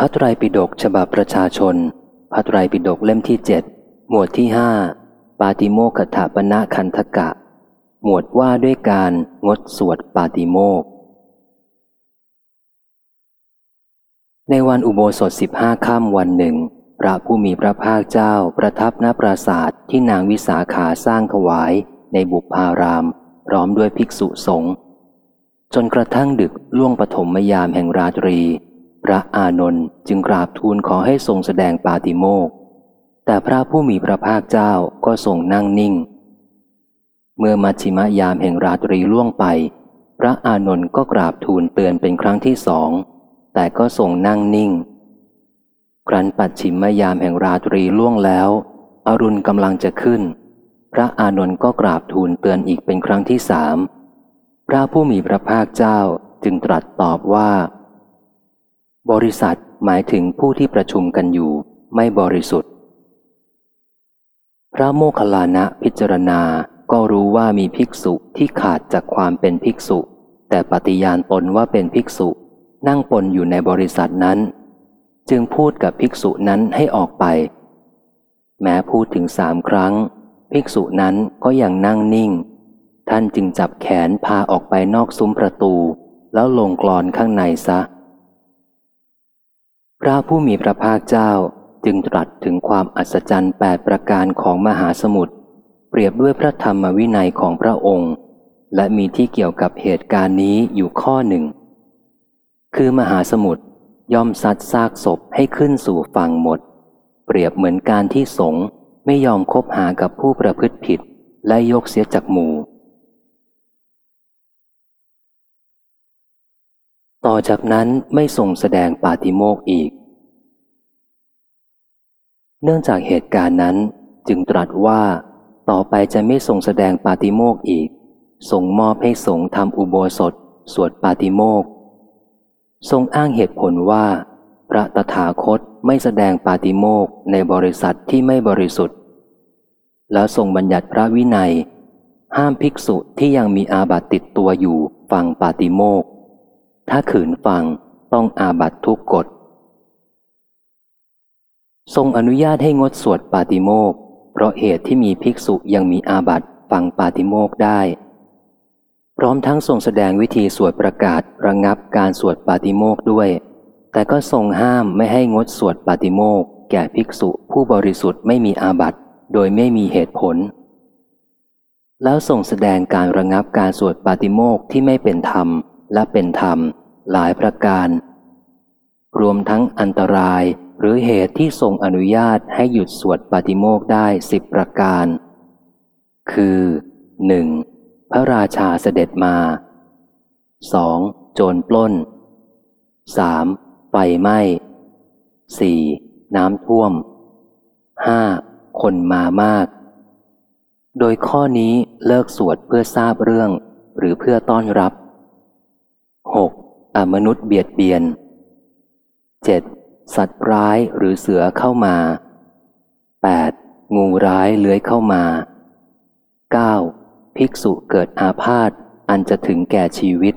พระไตรปิฎกฉบับประชาชน พระไตรปิฎกเล่มที่เจ็ดหมวดที่ห้าปาติโมกขถาปณะคันธกะ หมวดว่าด้วยการงดสวดปาติโมก ในวันอุโบสถสิบห้าค่ำวันหนึ่ง พระผู้มีพระภาคเจ้าประทับณปราศาสาทที่นางวิสาขาสร้างถวายในบุพาราม พร้อมด้วยภิกษุสงฆ์จนกระทั่งดึกล่วงปฐมยามแห่งราตรี ระอานนท์จึงกราบทูลขอให้ทรงแสดงปาติโมกข์แต่พระผู้มีพระภาคเจ้าก็ทรงนั่งนิ่ง เมื่อมัชชิมยามแห่งราตรีล่วงไป พระอานนท์ก็กราบทูลเตือนเป็นครั้งที่สอง แต่ก็ทรงนั่งนิ่ง ครั้นปัดชิมยามแห่งราตรีล่วงแล้ว อรุณกำลังจะขึ้น พระอานนท์ก็กราบทูลเตือนอีกเป็นครั้งที่สาม พระผู้มีพระภาคเจ้าจึงตรัสตอบว่า บริษัทหมายถึงผู้ที่ประชุมกันอยู่ไม่บริสุทธิ์ พระโมคคัลลานะพิจารณาก็รู้ว่ามีภิกษุที่ขาดจากความเป็นภิกษุ แต่ปฏิญาณตนว่าเป็นภิกษุ นั่งปนอยู่ในบริษัทนั้น จึงพูดกับภิกษุนั้นให้ออกไป แม้พูดถึงสามครั้ง ภิกษุนั้นก็ยังนั่งนิ่ง ท่านจึงจับแขนพาออกไปนอกซุ้มประตู แล้วลงกรอนข้างในซะ พระผู้มีพระภาคเจ้าจึงตรัสถึงความอัศจรรย์แปดประการของมหาสมุทรเปรียบด้วยพระธรรมวินัยของพระองค์ และมีที่เกี่ยวกับเหตุการณ์นี้อยู่ข้อหนึ่ง คือมหาสมุทรย่อมซัดซากศพให้ขึ้นสู่ฝั่งหมด เปรียบเหมือนการที่สงไม่ยอมคบหากับผู้ประพฤติผิด และยกเสียจากหมู่ ต่อจากนั้นไม่ทรงแสดงปาติโมกอีก เนื่องจากเหตุการณ์นั้นจึงตรัสว่าต่อไปจะไม่ทรงแสดงปาติโมกอีกทรงมอบให้สงฆ์ทำอุโบสถ สวดปาติโมกทรงอ้างเหตุผลว่า พระตถาคตไม่แสดงปาติโมกในบริษัทที่ไม่บริสุทธิ์ แล้วทรงบัญญัติพระวินัย ห้ามภิกษุที่ยังมีอาบัติติดตัวอยู่ฟังปาติโมกข ถ้าขืนฟังต้องอาบัตทุกกฎ ทรงอนุญาตให้งดสวดปาติโมกเพราะเหตุที่มีภิกษุยังมีอาบัตฟังปาติโมกได้ พร้อมทั้งทรงแสดงวิธีสวดประกาศระงับการสวดปาติโมกด้วย แต่ก็ทรงห้ามไม่ให้งดสวดปาติโมกแก่ภิกษุผู้บริสุทธิ์ไม่มีอาบัตโดยไม่มีเหตุผล แล้วทรงแสดงการระงับการสวดปาติโมกที่ไม่เป็นธรรม และเป็นธรรมหลายประการ รวมทั้งอันตรายหรือเหตุที่ทรงอนุญาตให้หยุดสวดปาติโมกได้สิบประการ คือ 1. พระราชาเสด็จมา 2. โจรปล้น 3. ไฟไหม้ 4. น้ำท่วม 5. คนมามาก โดยข้อนี้เลิกสวดเพื่อทราบเรื่อง หรือเพื่อต้อนรับ 6. อมนุษย์เบียดเบียน 7. สัตว์ร้ายหรือเสือเข้ามา 8. งูร้ายเลื้อยเข้ามา 9. ภิกษุเกิดอาพาธอันจะถึงแก่ชีวิต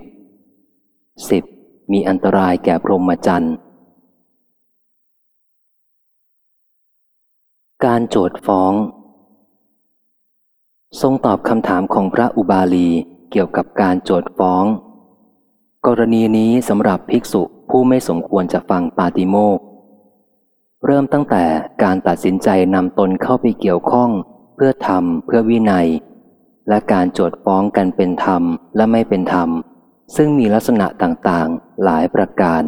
10. มีอันตรายแก่พรหมจรรย์ การโจทฟ้อง ทรงตอบคำถามของพระอุบาลีเกี่ยวกับการโจทฟ้อง รณีนี้สำหรับภิกษุผู้ไม่สมควรจะฟังปาติโมกเริ่มตั้งแต่การตัดสินใจนำตนเข้าไปเกี่ยวข้อง เพื่อธรรมเพื่อวินัย และการโจทฟ้องกันเป็นธรรมและไม่เป็นธรรม ซึ่งมีลักษณะต่างๆ หลายประการ